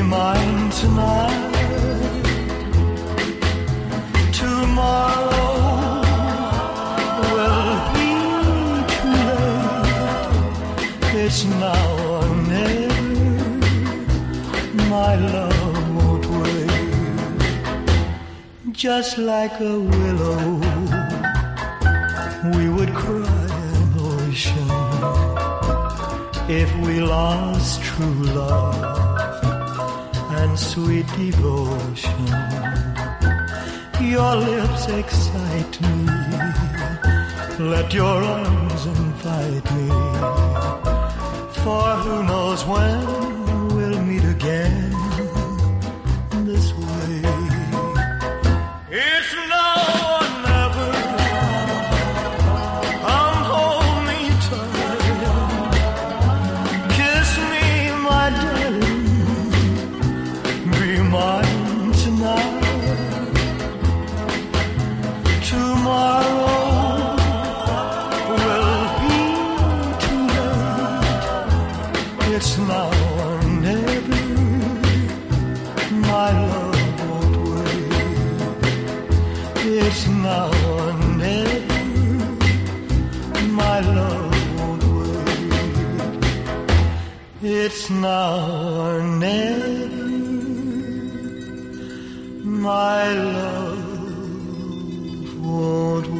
Be mine tonight. Tomorrow will be too late. It's now or never. My love won't wait just like a willow. We would cry an ocean if we lost true love sweet devotion. Your lips excite me. Let your arms invite me. For who knows when mine tonight. Tomorrow will be too late. It's now or never. My love won't wait. It's now or never. My love won't wait. It's now or never my love. Won't